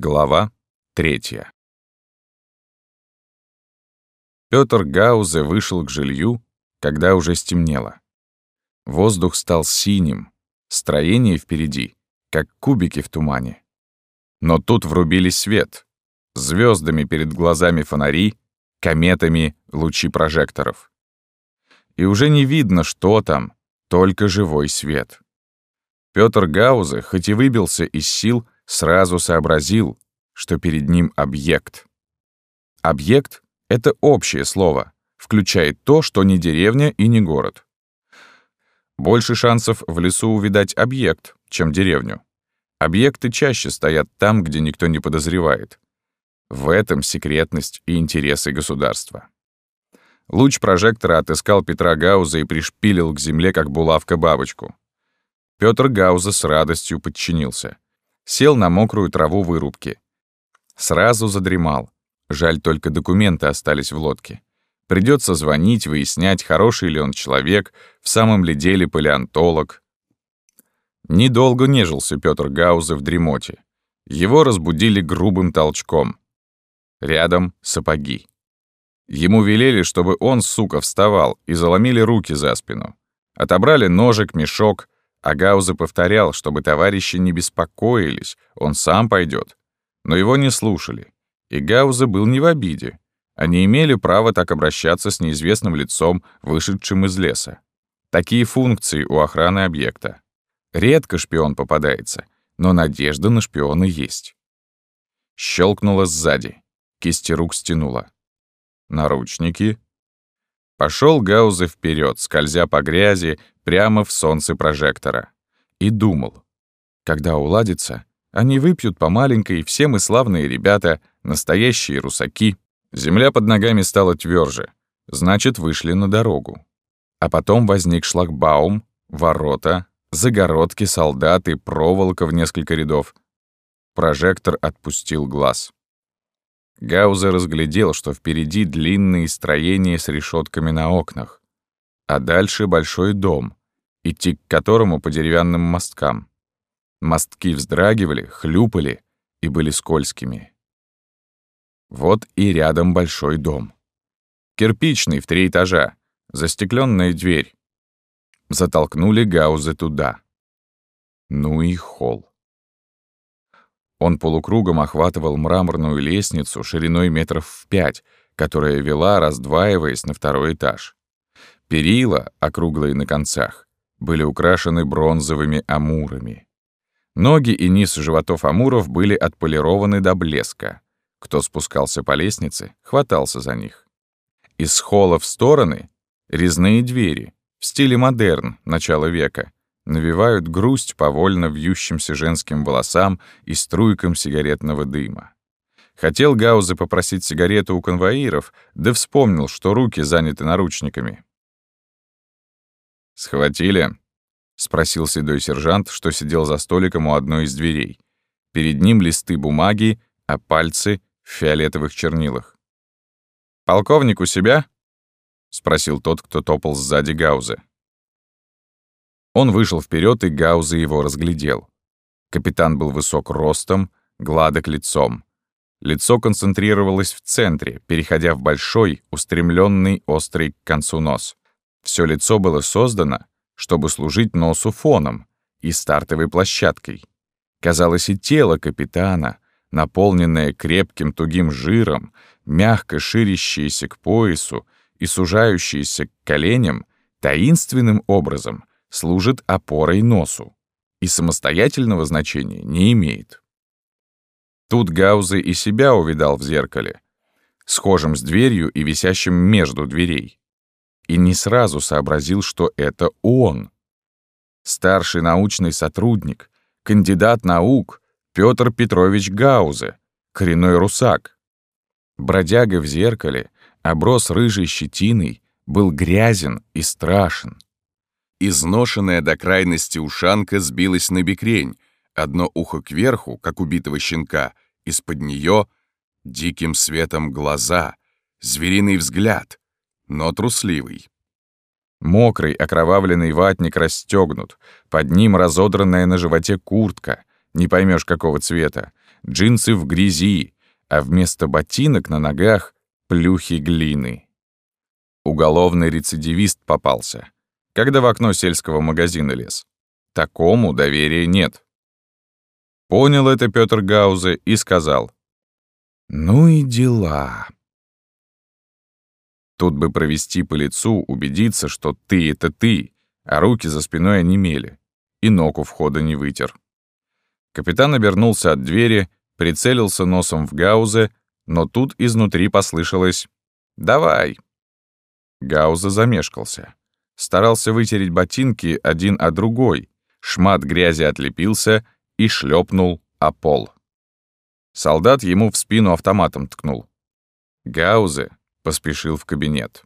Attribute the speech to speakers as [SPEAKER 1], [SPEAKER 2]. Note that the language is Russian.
[SPEAKER 1] Глава третья. Пётр Гаузе вышел к жилью, когда уже стемнело. Воздух стал синим, строение впереди, как кубики в тумане. Но тут врубили свет, звездами перед глазами фонари, кометами лучи прожекторов. И уже не видно, что там, только живой свет. Пётр Гаузе, хоть и выбился из сил, сразу сообразил, что перед ним объект. Объект — это общее слово, включает то, что не деревня и не город. Больше шансов в лесу увидать объект, чем деревню. Объекты чаще стоят там, где никто не подозревает. В этом секретность и интересы государства. Луч прожектора отыскал Петра Гауза и пришпилил к земле, как булавка бабочку. Пётр Гауза с радостью подчинился сел на мокрую траву вырубки. Сразу задремал. Жаль, только документы остались в лодке. Придется звонить, выяснять, хороший ли он человек, в самом ли деле палеонтолог. Недолго нежился Пётр Гаузе в дремоте. Его разбудили грубым толчком. Рядом сапоги. Ему велели, чтобы он, сука, вставал, и заломили руки за спину. Отобрали ножик, мешок, а Гауза повторял, чтобы товарищи не беспокоились, он сам пойдет. Но его не слушали. И Гауза был не в обиде. Они имели право так обращаться с неизвестным лицом, вышедшим из леса. Такие функции у охраны объекта. Редко шпион попадается, но надежда на шпиона есть. Щелкнуло сзади. Кисти рук стянула. Наручники. Пошел Гауза вперед, скользя по грязи, прямо в солнце прожектора. И думал, когда уладится, они выпьют по маленькой, все мы славные ребята, настоящие русаки. Земля под ногами стала тверже, значит, вышли на дорогу. А потом возник шлагбаум, ворота, загородки, солдаты, проволока в несколько рядов. Прожектор отпустил глаз. Гаузер разглядел, что впереди длинные строения с решетками на окнах, а дальше большой дом, идти к которому по деревянным мосткам. Мостки вздрагивали, хлюпали и были скользкими. Вот и рядом большой дом. Кирпичный в три этажа, застекленная дверь. Затолкнули Гаузы туда. Ну и холл. Он полукругом охватывал мраморную лестницу шириной метров в пять, которая вела, раздваиваясь на второй этаж. Перила, округлые на концах, были украшены бронзовыми амурами. Ноги и низ животов амуров были отполированы до блеска. Кто спускался по лестнице, хватался за них. Из холла в стороны — резные двери, в стиле модерн начала века, навевают грусть по вольно вьющимся женским волосам и струйкам сигаретного дыма. Хотел Гаузы попросить сигарету у конвоиров, да вспомнил, что руки заняты наручниками. «Схватили?» — спросил седой сержант, что сидел за столиком у одной из дверей. Перед ним листы бумаги, а пальцы в фиолетовых чернилах. «Полковник у себя?» — спросил тот, кто топал сзади Гаузы. Он вышел вперед, и Гауза его разглядел. Капитан был высок ростом, гладок лицом. Лицо концентрировалось в центре, переходя в большой, устремленный, острый к концу нос. Все лицо было создано, чтобы служить носу фоном и стартовой площадкой. Казалось, и тело капитана, наполненное крепким тугим жиром, мягко ширящееся к поясу и сужающееся к коленям, таинственным образом служит опорой носу и самостоятельного значения не имеет. Тут Гаузе и себя увидал в зеркале, схожим с дверью и висящим между дверей и не сразу сообразил, что это он. Старший научный сотрудник, кандидат наук Петр Петрович Гаузе, коренной русак. Бродяга в зеркале, оброс рыжей щетиной, был грязен и страшен. Изношенная до крайности ушанка сбилась на бекрень, одно ухо кверху, как убитого щенка, из-под нее диким светом глаза, звериный взгляд, но трусливый. Мокрый, окровавленный ватник расстегнут, под ним разодранная на животе куртка, не поймешь какого цвета, Джинсы в грязи, а вместо ботинок на ногах плюхи глины. Уголовный рецидивист попался, когда в окно сельского магазина лез. Такому доверия нет. Понял это Пётр Гаузе и сказал. «Ну и дела». Тут бы провести по лицу, убедиться, что ты — это ты, а руки за спиной онемели, и ног у входа не вытер. Капитан обернулся от двери, прицелился носом в Гаузе, но тут изнутри послышалось «Давай!». Гауза замешкался. Старался вытереть ботинки один о другой, шмат грязи отлепился и шлепнул о пол. Солдат ему в спину автоматом ткнул. Гаузе поспешил в кабинет.